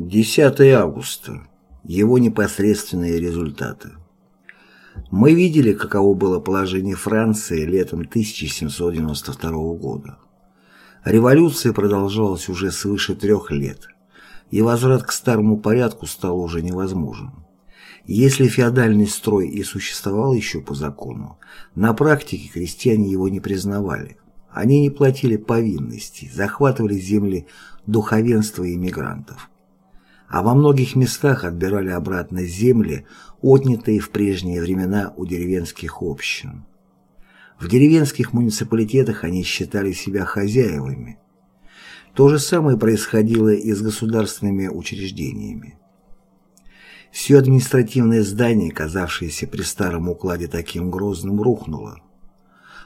10 августа. Его непосредственные результаты. Мы видели, каково было положение Франции летом 1792 года. Революция продолжалась уже свыше трех лет, и возврат к старому порядку стал уже невозможен. Если феодальный строй и существовал еще по закону, на практике крестьяне его не признавали. Они не платили повинностей, захватывали земли духовенства и иммигрантов а во многих местах отбирали обратно земли, отнятые в прежние времена у деревенских общин. В деревенских муниципалитетах они считали себя хозяевами. То же самое происходило и с государственными учреждениями. Все административное здание, казавшееся при старом укладе таким грозным, рухнуло.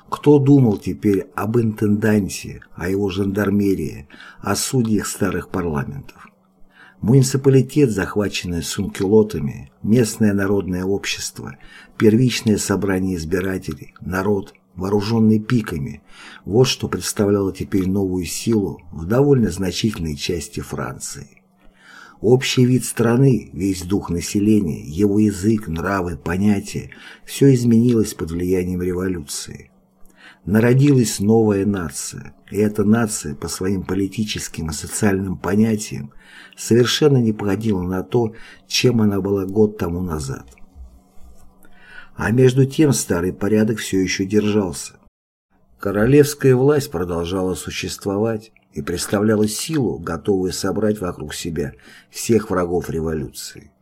Кто думал теперь об интенданте, о его жандармерии, о судьях старых парламентов? Муниципалитет, захваченный сункюлотами, местное народное общество, первичное собрание избирателей, народ, вооруженный пиками – вот что представляло теперь новую силу в довольно значительной части Франции. Общий вид страны, весь дух населения, его язык, нравы, понятия – все изменилось под влиянием революции. Народилась новая нация, и эта нация по своим политическим и социальным понятиям совершенно не походила на то, чем она была год тому назад. А между тем старый порядок все еще держался. Королевская власть продолжала существовать и представляла силу, готовую собрать вокруг себя всех врагов революции.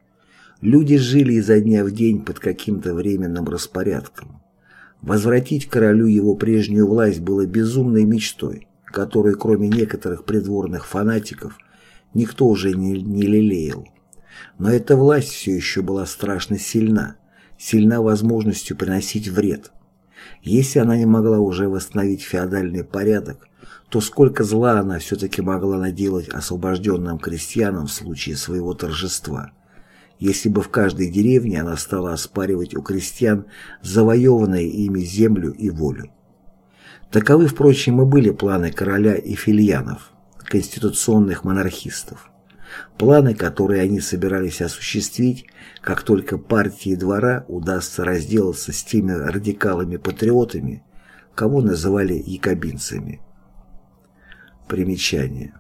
Люди жили изо дня в день под каким-то временным распорядком. Возвратить королю его прежнюю власть было безумной мечтой, которую, кроме некоторых придворных фанатиков, никто уже не, не лелеял. Но эта власть все еще была страшно сильна, сильна возможностью приносить вред. Если она не могла уже восстановить феодальный порядок, то сколько зла она все-таки могла наделать освобожденным крестьянам в случае своего торжества – если бы в каждой деревне она стала оспаривать у крестьян завоеванные ими землю и волю. Таковы, впрочем, и были планы короля и филианов, конституционных монархистов. Планы, которые они собирались осуществить, как только партии двора удастся разделаться с теми радикалами-патриотами, кого называли якобинцами. Примечание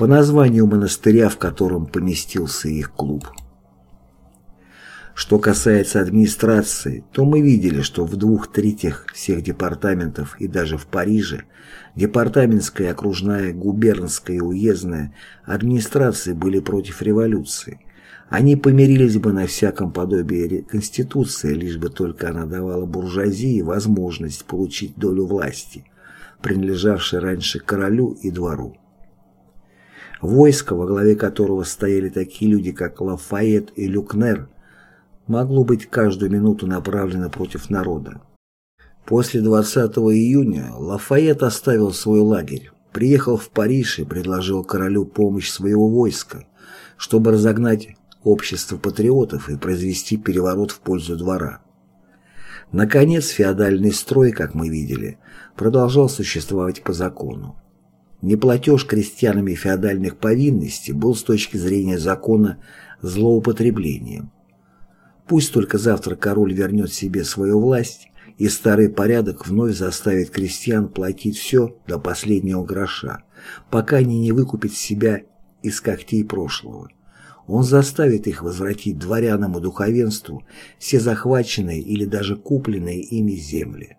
по названию монастыря, в котором поместился их клуб. Что касается администрации, то мы видели, что в двух третьих всех департаментов и даже в Париже департаментская, окружная, губернская и уездная администрации были против революции. Они помирились бы на всяком подобии Конституции, лишь бы только она давала буржуазии возможность получить долю власти, принадлежавшей раньше королю и двору. Войско, во главе которого стояли такие люди, как Лафайет и Люкнер, могло быть каждую минуту направлено против народа. После 20 июня Лафайет оставил свой лагерь, приехал в Париж и предложил королю помощь своего войска, чтобы разогнать общество патриотов и произвести переворот в пользу двора. Наконец, феодальный строй, как мы видели, продолжал существовать по закону. Неплатеж крестьянами феодальных повинностей был с точки зрения закона злоупотреблением. Пусть только завтра король вернет себе свою власть, и старый порядок вновь заставит крестьян платить все до последнего гроша, пока они не выкупят себя из когтей прошлого. Он заставит их возвратить дворянам и духовенству все захваченные или даже купленные ими земли.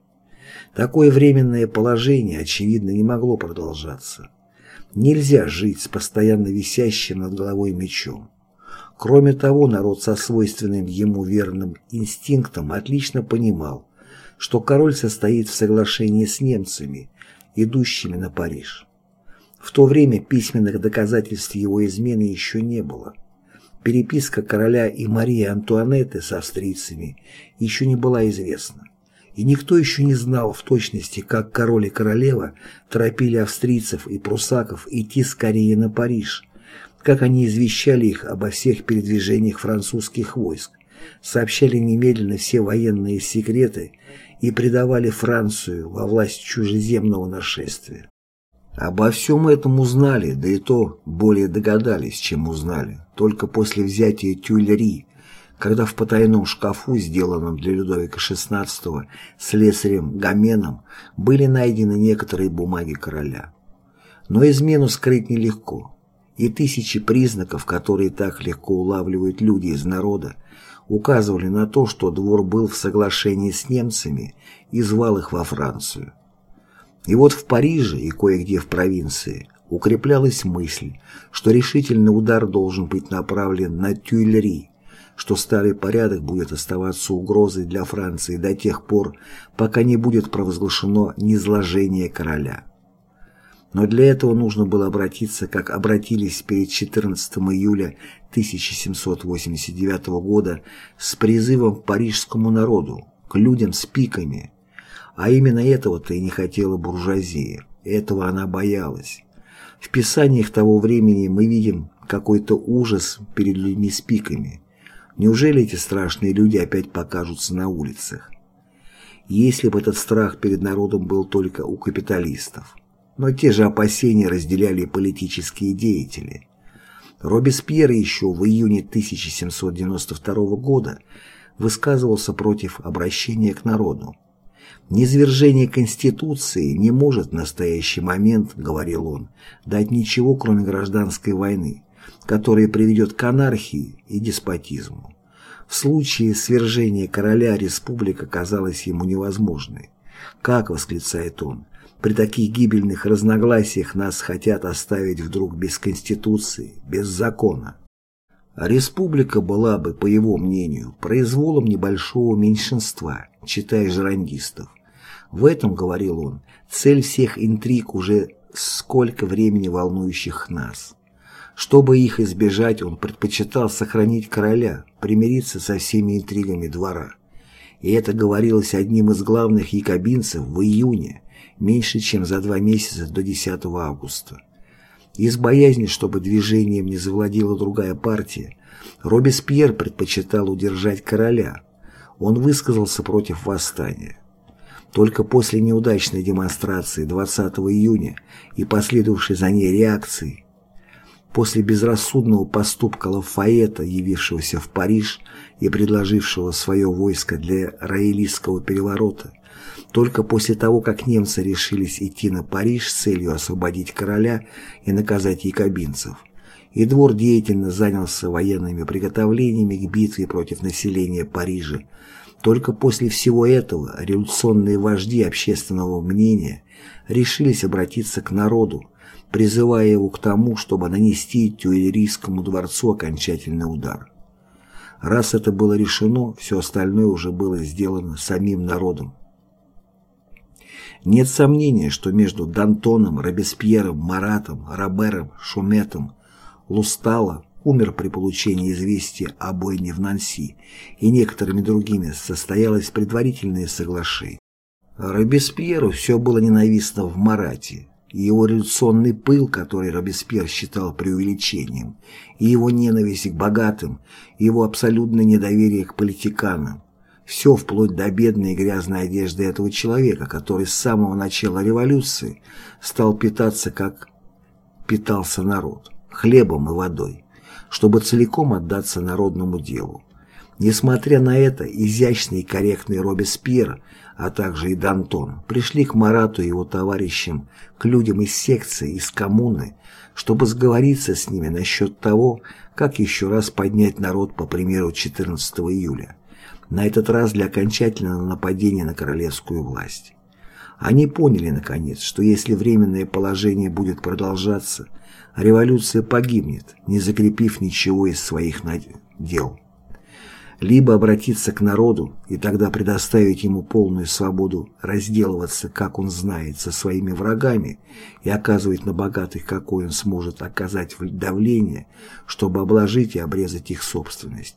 Такое временное положение, очевидно, не могло продолжаться. Нельзя жить с постоянно висящим над головой мечом. Кроме того, народ со свойственным ему верным инстинктом отлично понимал, что король состоит в соглашении с немцами, идущими на Париж. В то время письменных доказательств его измены еще не было. Переписка короля и Марии Антуанетты с австрийцами еще не была известна и никто еще не знал в точности, как король и королева торопили австрийцев и прусаков идти скорее на Париж, как они извещали их обо всех передвижениях французских войск, сообщали немедленно все военные секреты и предавали Францию во власть чужеземного нашествия. Обо всем этом узнали, да и то более догадались, чем узнали, только после взятия Тюильри, когда в потайном шкафу, сделанном для Людовика XVI слесарем Гоменом, были найдены некоторые бумаги короля. Но измену скрыть нелегко, и тысячи признаков, которые так легко улавливают люди из народа, указывали на то, что двор был в соглашении с немцами и звал их во Францию. И вот в Париже и кое-где в провинции укреплялась мысль, что решительный удар должен быть направлен на Тюильри, что старый порядок будет оставаться угрозой для Франции до тех пор, пока не будет провозглашено низложение короля. Но для этого нужно было обратиться, как обратились перед 14 июля 1789 года с призывом к парижскому народу, к людям с пиками, а именно этого-то и не хотела буржуазия. Этого она боялась. В писаниях того времени мы видим какой-то ужас перед людьми с пиками. Неужели эти страшные люди опять покажутся на улицах? Если бы этот страх перед народом был только у капиталистов. Но те же опасения разделяли политические деятели. Робеспьер еще в июне 1792 года высказывался против обращения к народу. Низвержение Конституции не может в настоящий момент, говорил он, дать ничего, кроме гражданской войны, которая приведет к анархии и деспотизму. В случае свержения короля республика казалась ему невозможной. «Как?» — восклицает он. «При таких гибельных разногласиях нас хотят оставить вдруг без конституции, без закона». Республика была бы, по его мнению, произволом небольшого меньшинства, читая жерандистов. В этом, говорил он, цель всех интриг уже сколько времени волнующих нас. Чтобы их избежать, он предпочитал сохранить короля, примириться со всеми интригами двора. И это говорилось одним из главных якобинцев в июне, меньше чем за два месяца до 10 августа. Из боязни, чтобы движением не завладела другая партия, Робеспьер предпочитал удержать короля. Он высказался против восстания. Только после неудачной демонстрации 20 июня и последовавшей за ней реакции, после безрассудного поступка Лафаэта, явившегося в Париж и предложившего свое войско для роялистского переворота, только после того, как немцы решились идти на Париж с целью освободить короля и наказать якобинцев, и двор деятельно занялся военными приготовлениями к битве против населения Парижа, только после всего этого революционные вожди общественного мнения решились обратиться к народу, призывая его к тому, чтобы нанести Тюильрийскому дворцу окончательный удар. Раз это было решено, все остальное уже было сделано самим народом. Нет сомнения, что между Д'Антоном, Робеспьером, Маратом, Робером, Шуметом, Лустало умер при получении известия о бойне в Нанси, и некоторыми другими состоялось предварительное соглашение. Робеспьеру все было ненавистно в Марате, его революционный пыл, который Робеспьер считал преувеличением, и его ненависть к богатым, и его абсолютное недоверие к политиканам, все вплоть до бедной и грязной одежды этого человека, который с самого начала революции стал питаться, как питался народ, хлебом и водой чтобы целиком отдаться народному делу. Несмотря на это, изящный и корректный Робеспьер, а также и Д'Антон, пришли к Марату и его товарищам, к людям из секции, из коммуны, чтобы сговориться с ними насчет того, как еще раз поднять народ по примеру 14 июля, на этот раз для окончательного нападения на королевскую власть. Они поняли, наконец, что если временное положение будет продолжаться – революция погибнет, не закрепив ничего из своих дел. Либо обратиться к народу и тогда предоставить ему полную свободу разделываться, как он знает, со своими врагами и оказывать на богатых, какой он сможет оказать давление, чтобы обложить и обрезать их собственность.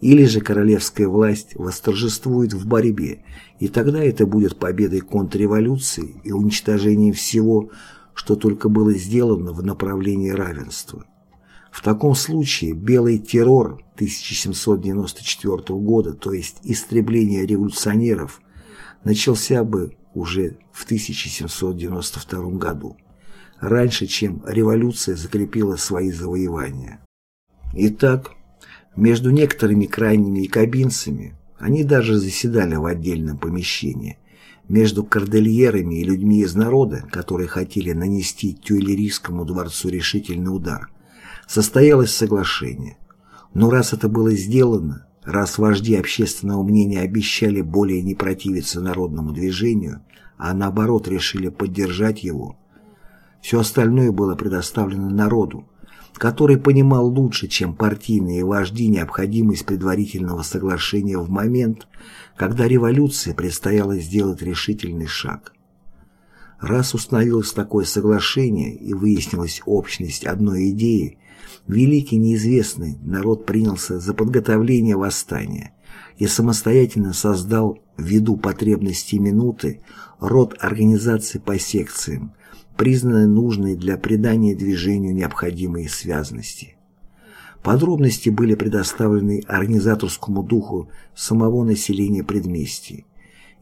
Или же королевская власть восторжествует в борьбе, и тогда это будет победой контрреволюции и уничтожением всего, что только было сделано в направлении равенства. В таком случае белый террор 1794 года, то есть истребление революционеров, начался бы уже в 1792 году. раньше, чем революция закрепила свои завоевания. Итак, между некоторыми крайними якобинцами они даже заседали в отдельном помещении, между кордельерами и людьми из народа, которые хотели нанести Тюильрийскому дворцу решительный удар, состоялось соглашение. Но раз это было сделано, раз вожди общественного мнения обещали более не противиться народному движению, а наоборот решили поддержать его, все остальное было предоставлено народу, который понимал лучше, чем партийные вожди, необходимость предварительного соглашения в момент, когда революции предстояло сделать решительный шаг. Раз установилось такое соглашение и выяснилась общность одной идеи, великий неизвестный народ принялся за подготовление восстания и самостоятельно создал, ввиду потребностей минуты, род организаций по секциям, признаны нужной для придания движению необходимой связности. Подробности были предоставлены организаторскому духу самого населения предместий,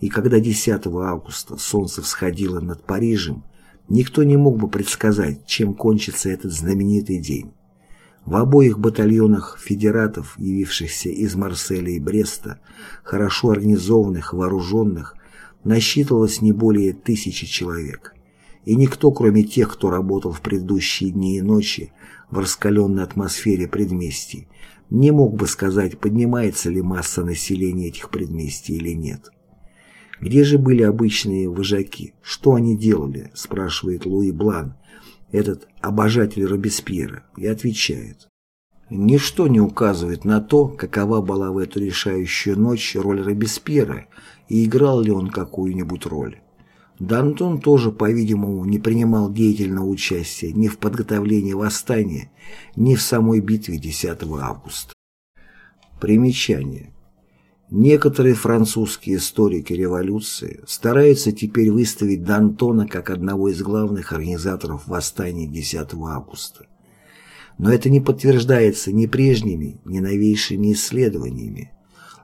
и когда 10 августа солнце всходило над Парижем, никто не мог бы предсказать, чем кончится этот знаменитый день. В обоих батальонах федератов, явившихся из Марселя и Бреста, хорошо организованных, вооруженных, насчитывалось не более тысячи человек и никто, кроме тех, кто работал в предыдущие дни и ночи в раскаленной атмосфере предместий, не мог бы сказать, поднимается ли масса населения этих предместий или нет. «Где же были обычные вожаки? Что они делали?» – спрашивает Луи Блан, этот обожатель Робеспьера, и отвечает. Ничто не указывает на то, какова была в эту решающую ночь роль Робеспьера и играл ли он какую-нибудь роль. Д'Антон тоже, по-видимому, не принимал деятельного участия ни в подготовлении восстания, ни в самой битве 10 августа. Примечание. Некоторые французские историки революции стараются теперь выставить Д'Антона как одного из главных организаторов восстания 10 августа. Но это не подтверждается ни прежними, ни новейшими исследованиями.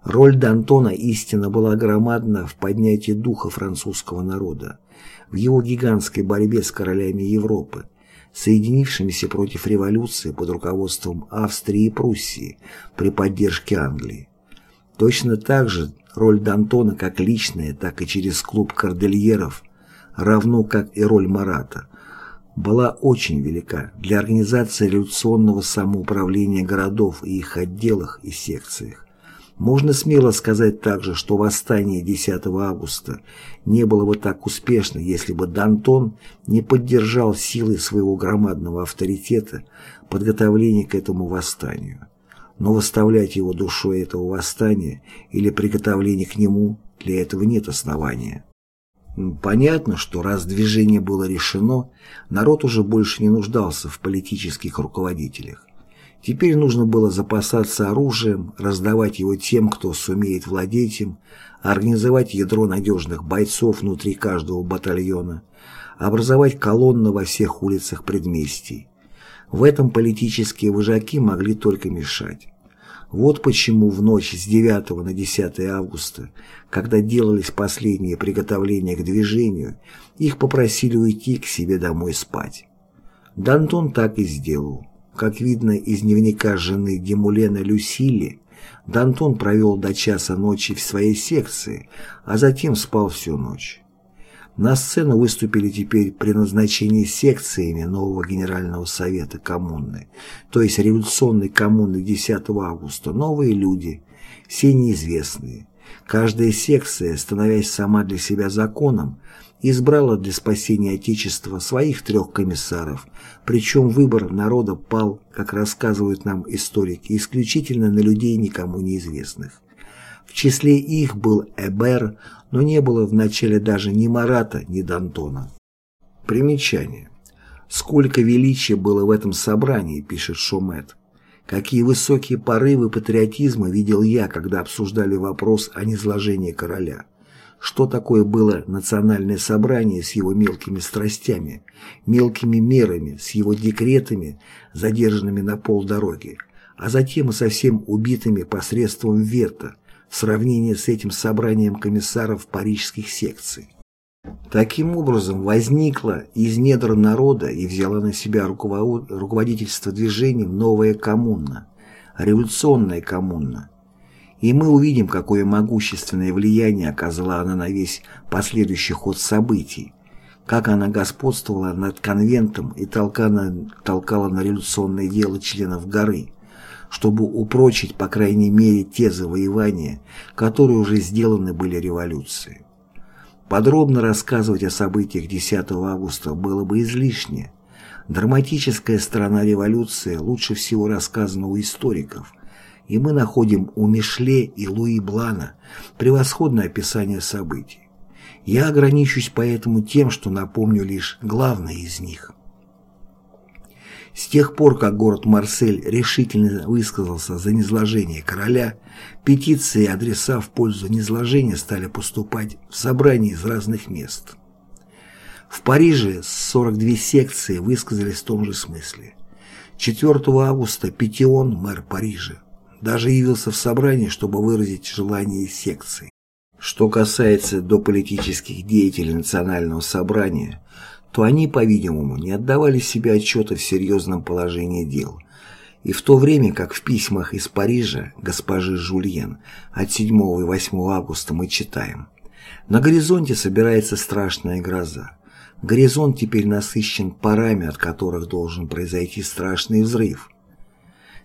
Роль Д'Антона истинно была громадна в поднятии духа французского народа, в его гигантской борьбе с королями Европы, соединившимися против революции под руководством Австрии и Пруссии при поддержке Англии. Точно так же роль Д'Антона как личная, так и через клуб кордельеров, равно как и роль Марата, была очень велика для организации революционного самоуправления городов и их отделах и секциях. Можно смело сказать также, что восстание 10 августа не было бы так успешно, если бы Д'Антон не поддержал силой своего громадного авторитета подготовление к этому восстанию. Но выставлять его душой этого восстания или приготовление к нему для этого нет основания. Понятно, что раз движение было решено, народ уже больше не нуждался в политических руководителях. Теперь нужно было запасаться оружием, раздавать его тем, кто сумеет владеть им, организовать ядро надежных бойцов внутри каждого батальона, образовать колонны во всех улицах предместий. В этом политические вожаки могли только мешать. Вот почему в ночь с 9 на 10 августа, когда делались последние приготовления к движению, их попросили уйти к себе домой спать. Д'Антон так и сделал. Как видно из дневника жены Демулена Люсили, Д'Антон провел до часа ночи в своей секции, а затем спал всю ночь. На сцену выступили теперь при назначении секциями нового Генерального Совета коммуны, то есть революционной коммуны 10 августа, новые люди, все неизвестные. Каждая секция, становясь сама для себя законом, избрала для спасения Отечества своих трех комиссаров, причем выбор народа пал, как рассказывают нам историки, исключительно на людей никому неизвестных. В числе их был Эбер, но не было вначале даже ни Марата, ни Д'Антона. Примечание. Сколько величия было в этом собрании, пишет Шумет. Какие высокие порывы патриотизма видел я, когда обсуждали вопрос о низложении короля что такое было национальное собрание с его мелкими страстями, мелкими мерами, с его декретами, задержанными на полдороги, а затем и совсем убитыми посредством вето в сравнении с этим собранием комиссаров парижских секций. Таким образом, возникла из недр народа и взяла на себя руководительство движением новая коммуна, революционная коммуна. И мы увидим, какое могущественное влияние оказала она на весь последующий ход событий, как она господствовала над конвентом и толкала, толкала на революционное дело членов горы, чтобы упрочить, по крайней мере, те завоевания, которые уже сделаны были революцией. Подробно рассказывать о событиях 10 августа было бы излишне. Драматическая сторона революции лучше всего рассказана у историков, и мы находим у Мишле и Луи Блана превосходное описание событий. Я ограничусь поэтому тем, что напомню лишь главное из них. С тех пор, как город Марсель решительно высказался за низложение короля, петиции и адреса в пользу низложения стали поступать в собрания из разных мест. В Париже 42 секции высказались в том же смысле. 4 августа Петион, мэр Парижа, даже явился в собрание, чтобы выразить желание секции. Что касается до политических деятелей Национального собрания, то они, по-видимому, не отдавали себе отчета в серьезном положении дел. И в то время как в письмах из Парижа госпожи Жульен от 7 и 8 августа мы читаем «На горизонте собирается страшная гроза. Горизонт теперь насыщен парами, от которых должен произойти страшный взрыв».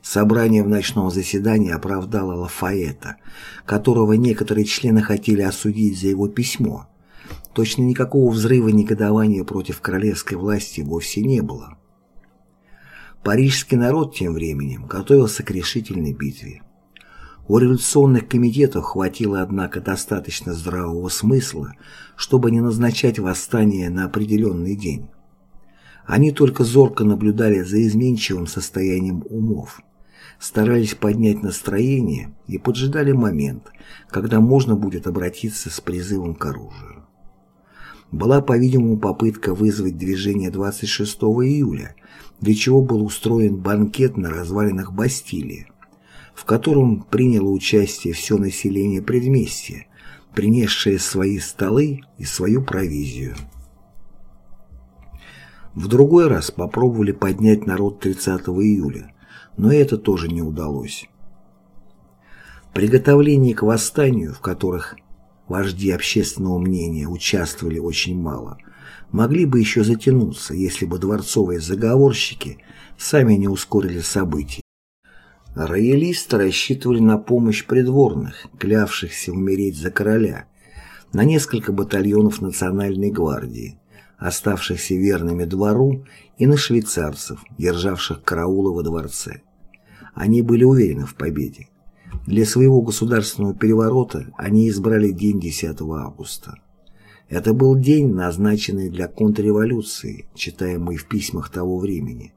Собрание в ночном заседании оправдало Лафаэта, которого некоторые члены хотели осудить за его письмо, Точно никакого взрыва негодования против королевской власти вовсе не было. Парижский народ тем временем готовился к решительной битве. У революционных комитетов хватило, однако, достаточно здравого смысла, чтобы не назначать восстание на определенный день. Они только зорко наблюдали за изменчивым состоянием умов, старались поднять настроение и поджидали момент, когда можно будет обратиться с призывом к оружию была, по-видимому, попытка вызвать движение 26 июля, для чего был устроен банкет на развалинах Бастилии, в котором приняло участие все население предместья, принесшее свои столы и свою провизию. В другой раз попробовали поднять народ 30 июля, но это тоже не удалось. Приготовления к восстанию, в которых вожди общественного мнения участвовали очень мало, могли бы еще затянуться, если бы дворцовые заговорщики сами не ускорили события. Роялисты рассчитывали на помощь придворных, клявшихся умереть за короля, на несколько батальонов национальной гвардии, оставшихся верными двору, и на швейцарцев, державших караулы во дворце. Они были уверены в победе. Для своего государственного переворота они избрали день 10 августа. Это был день, назначенный для контрреволюции, читаемый в письмах того времени.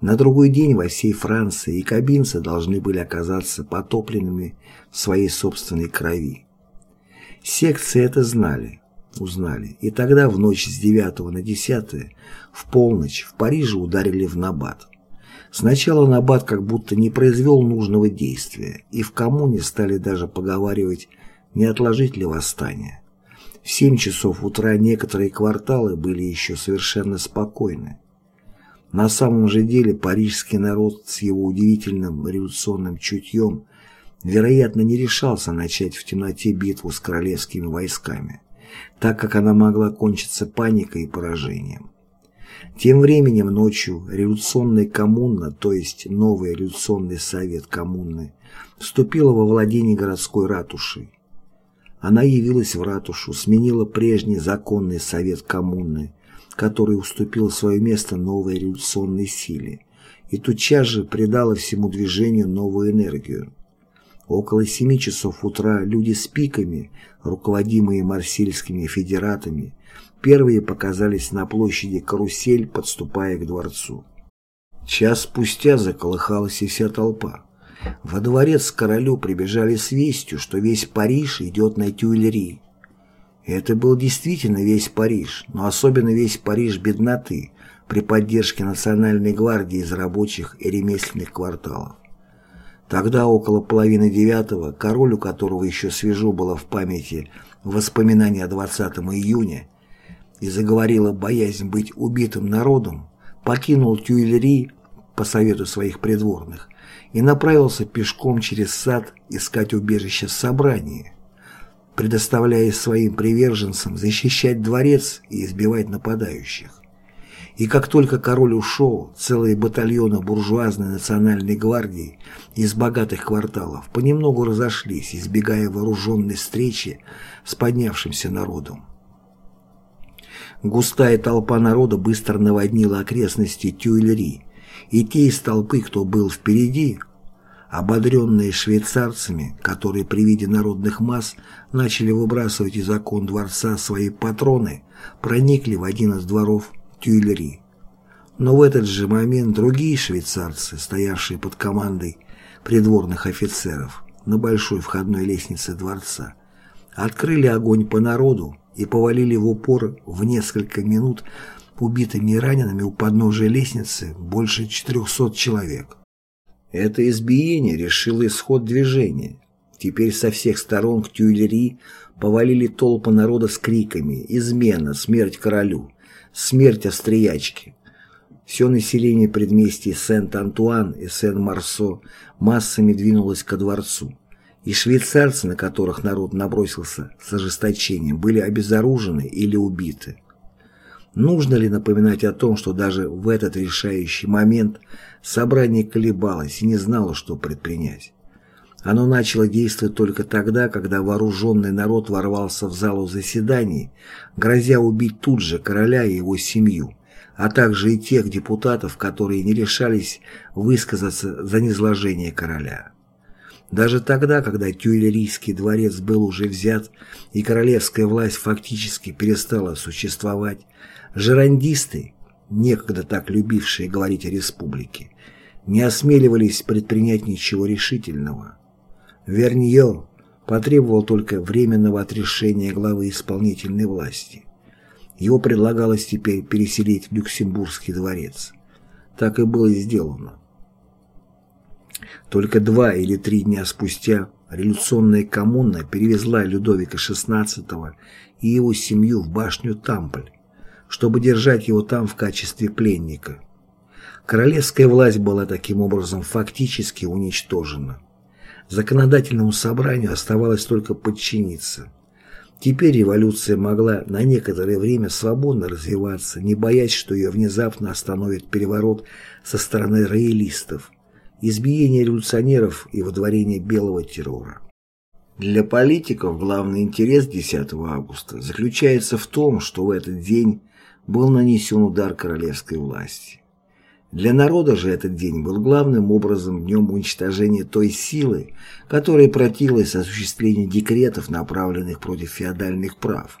На другой день во всей Франции и кабинцы должны были оказаться потопленными в своей собственной крови. Секции это знали, узнали, и тогда в ночь с 9 на 10 в полночь в Париже ударили в набат. Сначала Набат как будто не произвел нужного действия, и в коммуне стали даже поговаривать, не отложить ли восстание. В семь часов утра некоторые кварталы были еще совершенно спокойны. На самом же деле парижский народ с его удивительным революционным чутьем вероятно не решался начать в темноте битву с королевскими войсками, так как она могла кончиться паникой и поражением. Тем временем ночью революционная коммуна, то есть новый революционный совет коммуны, вступила во владение городской ратуши. Она явилась в ратушу, сменила прежний законный совет коммуны, который уступил свое место новой революционной силе, и тотчас же придала всему движению новую энергию. Около семи часов утра люди с пиками, руководимые марсельскими федератами, Первые показались на площади карусель, подступая к дворцу. Час спустя заколыхалась и вся толпа. Во дворец королю прибежали с вестью, что весь Париж идет на Тюильри. Это был действительно весь Париж, но особенно весь Париж бедноты при поддержке Национальной гвардии из рабочих и ремесленных кварталов. Тогда, около половины девятого, король, у которого еще свежо было в памяти воспоминания о 20 июня, и заговорила боязнь быть убитым народом, покинул Тюильри по совету своих придворных и направился пешком через сад искать убежище собрании, предоставляя своим приверженцам защищать дворец и избивать нападающих. И как только король ушел, целые батальоны буржуазной национальной гвардии из богатых кварталов понемногу разошлись, избегая вооруженной встречи с поднявшимся народом. Густая толпа народа быстро наводнила окрестности Тюильри, и те из толпы, кто был впереди, ободренные швейцарцами, которые при виде народных масс начали выбрасывать из окон дворца свои патроны, проникли в один из дворов Тюильри. Но в этот же момент другие швейцарцы, стоявшие под командой придворных офицеров на большой входной лестнице дворца, открыли огонь по народу и повалили в упор в несколько минут убитыми и ранеными у подножия лестницы больше 400 человек. Это избиение решило исход движения. Теперь со всех сторон к Тюильри повалили толпы народа с криками «Измена! Смерть королю!» смерть австриячки. Все население предместий Сент-Антуан и Сен-Марсо массами двинулось ко дворцу, и швейцарцы, на которых народ набросился с ожесточением, были обезоружены или убиты. Нужно ли напоминать о том, что даже в этот решающий момент собрание колебалось и не знало, что предпринять? Оно начало действовать только тогда, когда вооруженный народ ворвался в залу заседаний, грозя убить тут же короля и его семью, а также и тех депутатов, которые не решались высказаться за низложение короля. Даже тогда, когда Тюильрийский дворец был уже взят и королевская власть фактически перестала существовать, жерандисты, некогда так любившие говорить о республике, не осмеливались предпринять ничего решительного. Вернье потребовал только временного отрешения главы исполнительной власти. Его предлагалось теперь переселить в Люксембургский дворец. Так и было сделано. Только два или три дня спустя революционная коммуна перевезла Людовика XVI и его семью в башню Тампль, чтобы держать его там в качестве пленника. Королевская власть была таким образом фактически уничтожена. Законодательному собранию оставалось только подчиниться. Теперь революция могла на некоторое время свободно развиваться, не боясь, что ее внезапно остановит переворот со стороны роялистов, избиение революционеров и водворение белого террора. Для политиков главный интерес 10 августа заключается в том, что в этот день был нанесен удар королевской власти. Для народа же этот день был главным образом днем уничтожения той силы, которая противилась осуществлению декретов, направленных против феодальных прав,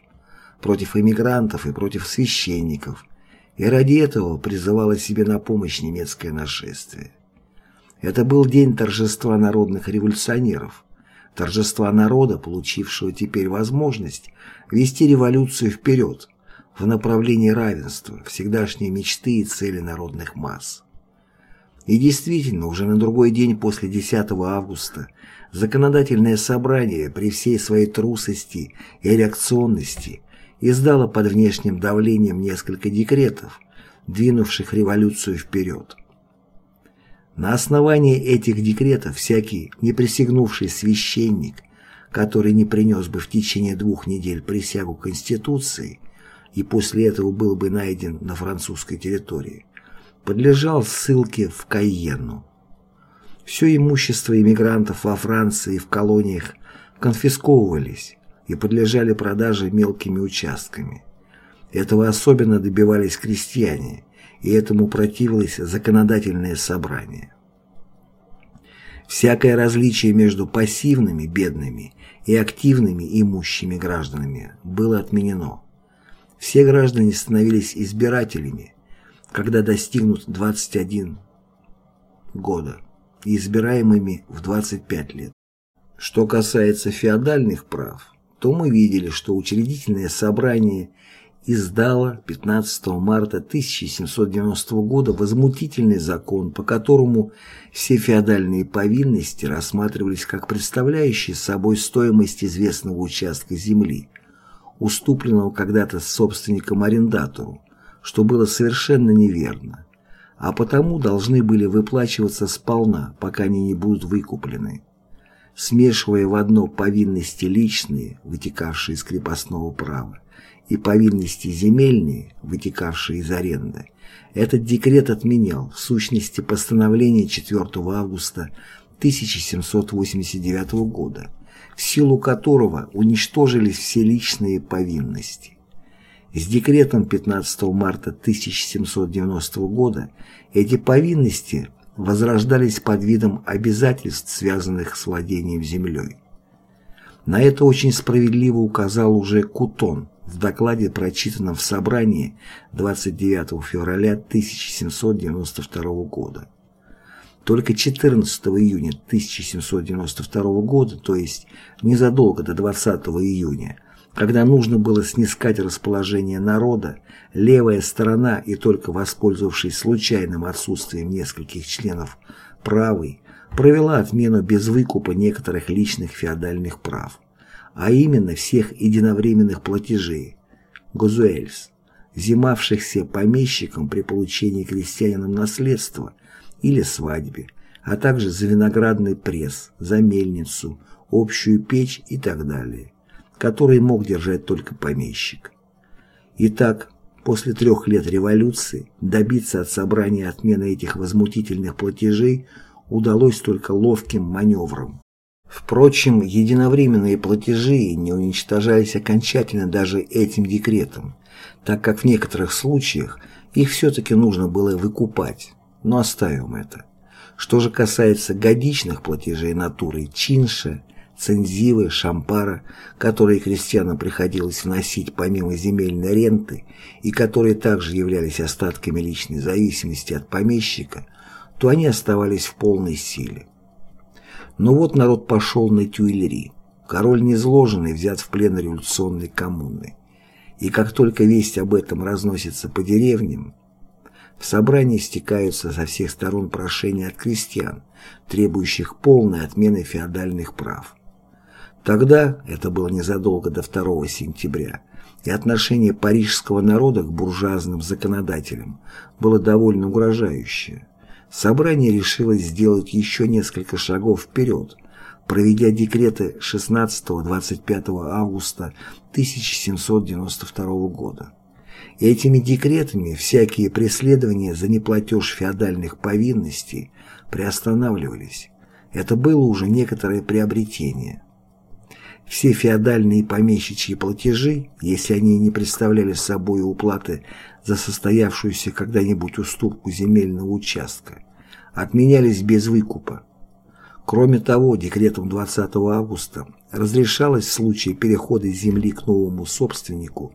против эмигрантов и против священников, и ради этого призывала себе на помощь немецкое нашествие. Это был день торжества народных революционеров, торжества народа, получившего теперь возможность вести революцию вперед – в направлении равенства, всегдашней мечты и цели народных масс. И действительно, уже на другой день после 10 августа законодательное собрание при всей своей трусости и реакционности издало под внешним давлением несколько декретов, двинувших революцию вперед. На основании этих декретов всякий неприсягнувший священник, который не принес бы в течение двух недель присягу Конституции, и после этого был бы найден на французской территории, подлежал ссылке в Кайенну. Все имущество иммигрантов во Франции и в колониях конфисковывались и подлежали продаже мелкими участками. Этого особенно добивались крестьяне, и этому противилось законодательное собрание. Всякое различие между пассивными, бедными и активными, имущими гражданами было отменено. Все граждане становились избирателями, когда достигнут 21 года, и избираемыми в 25 лет. Что касается феодальных прав, то мы видели, что учредительное собрание издало 15 марта 1790 года возмутительный закон, по которому все феодальные повинности рассматривались как представляющие собой стоимость известного участка земли – уступленного когда-то собственником-арендатору, что было совершенно неверно, а потому должны были выплачиваться сполна, пока они не будут выкуплены. Смешивая в одно повинности личные, вытекавшие из крепостного права, и повинности земельные, вытекавшие из аренды, этот декрет отменял, в сущности, постановление 4 августа 1789 года, в силу которого уничтожились все личные повинности. С декретом 15 марта 1790 года эти повинности возрождались под видом обязательств, связанных с владением землей. На это очень справедливо указал уже Кутон в докладе, прочитанном в собрании 29 февраля 1792 года. Только 14 июня 1792 года, то есть незадолго до 20 июня, когда нужно было снискать расположение народа, левая сторона и только воспользовавшись случайным отсутствием нескольких членов правой, провела отмену без выкупа некоторых личных феодальных прав, а именно всех единовременных платежей, гозуэльс, взимавшихся помещикам при получении крестьянином наследства или свадьбе, а также за виноградный пресс, за мельницу, общую печь и так далее который мог держать только помещик. Итак, после трех лет революции добиться от собрания отмены этих возмутительных платежей удалось только ловким маневром. Впрочем, единовременные платежи не уничтожались окончательно даже этим декретом, так как в некоторых случаях их все-таки нужно было выкупать, но оставим это. Что же касается годичных платежей натуры чинша, цензивы, шампара, которые крестьянам приходилось вносить помимо земельной ренты и которые также являлись остатками личной зависимости от помещика, то они оставались в полной силе. Но вот народ пошел на Тюильри. Король незложенный взят в плен революционной коммуны. И как только весть об этом разносится по деревням, в собрании стекаются со всех сторон прошения от крестьян, требующих полной отмены феодальных прав. Тогда, это было незадолго до 2 сентября, и отношение парижского народа к буржуазным законодателям было довольно угрожающее. Собрание решило сделать еще несколько шагов вперед, проведя декреты 16-25 августа 1792 года. Этими декретами всякие преследования за неплатеж феодальных повинностей приостанавливались. Это было уже некоторое приобретение. Все феодальные помещичьи платежи, если они не представляли собой уплаты за состоявшуюся когда-нибудь уступку земельного участка, отменялись без выкупа. Кроме того, декретом 20 августа разрешалось в случае перехода земли к новому собственнику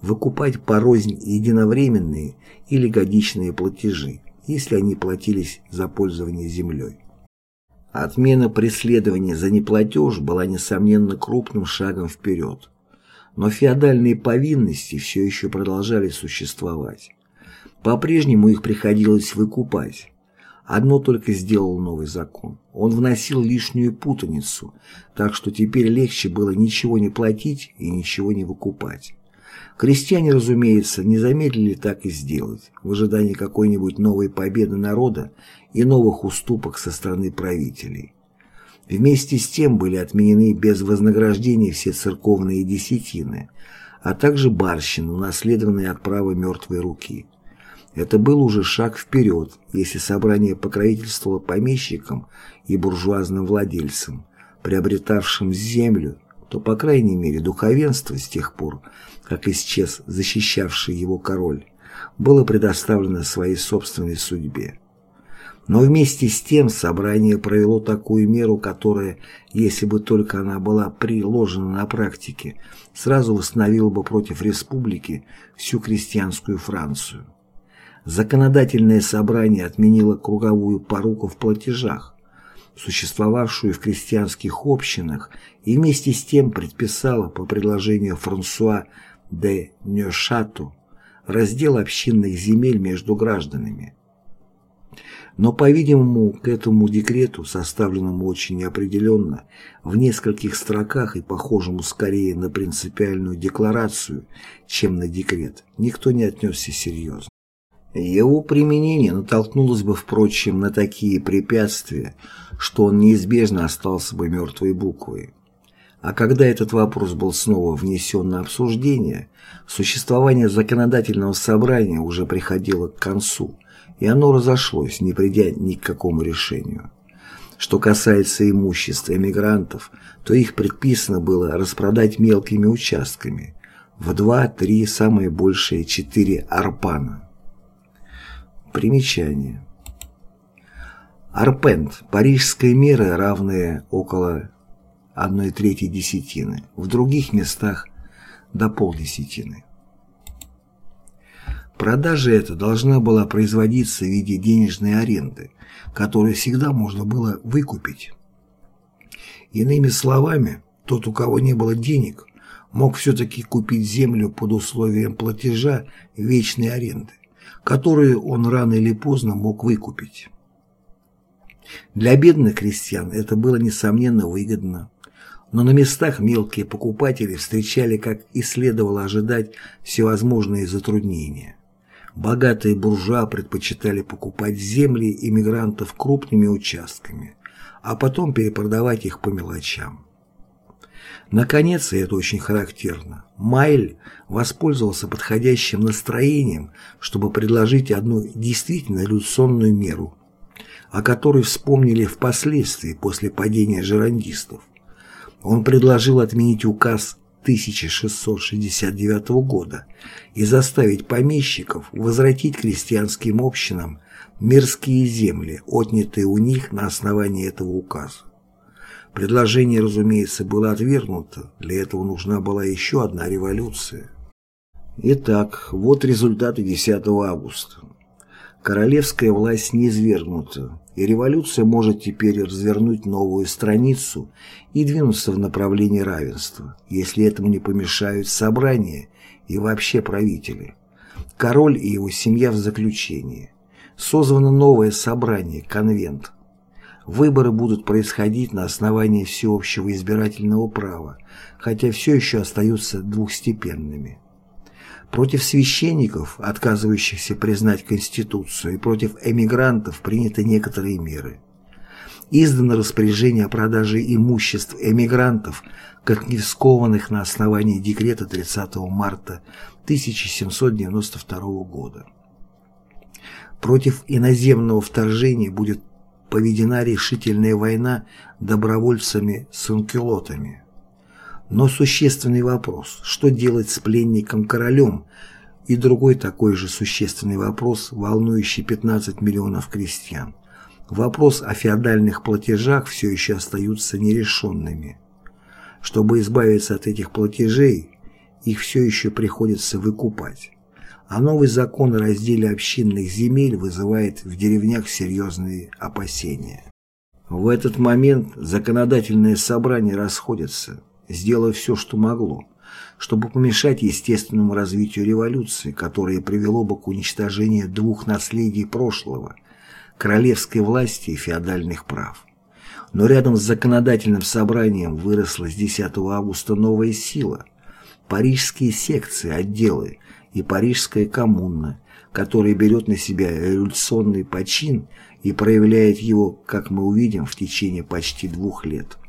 выкупать порознь единовременные или годичные платежи, если они платились за пользование землей. Отмена преследования за неплатеж была, несомненно, крупным шагом вперед. Но феодальные повинности все еще продолжали существовать. По-прежнему их приходилось выкупать. Одно только сделал новый закон. Он вносил лишнюю путаницу, так что теперь легче было ничего не платить и ничего не выкупать. Крестьяне, разумеется, не замедлили так и сделать, в ожидании какой-нибудь новой победы народа и новых уступок со стороны правителей. Вместе с тем были отменены без вознаграждения все церковные десятины, а также барщины, унаследованные от права мертвой руки. Это был уже шаг вперед, если собрание покровительствовало помещикам и буржуазным владельцам, приобретавшим землю, то, по крайней мере, духовенство с тех пор, как исчез защищавший его король, было предоставлено своей собственной судьбе. Но вместе с тем собрание провело такую меру, которая, если бы только она была приложена на практике, сразу восстановила бы против республики всю крестьянскую Францию. Законодательное собрание отменило круговую поруку в платежах, существовавшую в крестьянских общинах, и вместе с тем предписало по предложению Франсуа де Нёшату раздел общинных земель между гражданами. Но, по-видимому, к этому декрету, составленному очень неопределенно, в нескольких строках и похожему скорее на принципиальную декларацию, чем на декрет, никто не отнесся серьезно. Его применение натолкнулось бы, впрочем, на такие препятствия, что он неизбежно остался бы мертвой буквой. А когда этот вопрос был снова внесен на обсуждение, существование законодательного собрания уже приходило к концу, и оно разошлось, не придя ни к какому решению. Что касается имущества эмигрантов, то их предписано было распродать мелкими участками в два, три, самое большее четыре арпана. Примечание. Арпент – парижская мера, равная около одной трети десятины, в других местах до полдесятины. Продажа эта должна была производиться в виде денежной аренды, которую всегда можно было выкупить. Иными словами, тот, у кого не было денег, мог все-таки купить землю под условием платежа вечной аренды, которую он рано или поздно мог выкупить. Для бедных крестьян это было несомненно выгодно, но на местах мелкие покупатели встречали, как и следовало ожидать, всевозможные затруднения. Богатые буржуа предпочитали покупать земли иммигрантов крупными участками, а потом перепродавать их по мелочам. Наконец, и это очень характерно, Майль воспользовался подходящим настроением, чтобы предложить одну действительно революционную меру, о которой вспомнили впоследствии после падения жерандистов. Он предложил отменить указ 1669 года и заставить помещиков возвратить крестьянским общинам мирские земли, отнятые у них на основании этого указа. Предложение, разумеется, было отвергнуто, для этого нужна была еще одна революция. Итак, вот результаты 10 августа. Королевская власть не извергнута, и революция может теперь развернуть новую страницу и двинуться в направлении равенства, если этому не помешают собрания и вообще правители. Король и его семья в заключении. Созвано новое собрание, конвент. Выборы будут происходить на основании всеобщего избирательного права, хотя все еще остаются двухстепенными. Против священников, отказывающихся признать Конституцию, и против эмигрантов приняты некоторые меры. Издано распоряжение о продаже имуществ эмигрантов, конфискованных на основании декрета 30 марта 1792 года. Против иноземного вторжения будет поведена решительная война добровольцами-санкюлотами. Но существенный вопрос, что делать с пленником-королем, и другой такой же существенный вопрос, волнующий 15 миллионов крестьян. Вопрос о феодальных платежах все еще остаются нерешенными. Чтобы избавиться от этих платежей, их все еще приходится выкупать. А новый закон о разделе общинных земель вызывает в деревнях серьезные опасения. В этот момент законодательное собрание расходится сделав все, что могло, чтобы помешать естественному развитию революции, которое привело бы к уничтожению двух наследий прошлого – королевской власти и феодальных прав. Но рядом с законодательным собранием выросла с 10 августа новая сила – парижские секции, отделы и парижская коммуна, которая берет на себя революционный почин и проявляет его, как мы увидим, в течение почти двух лет.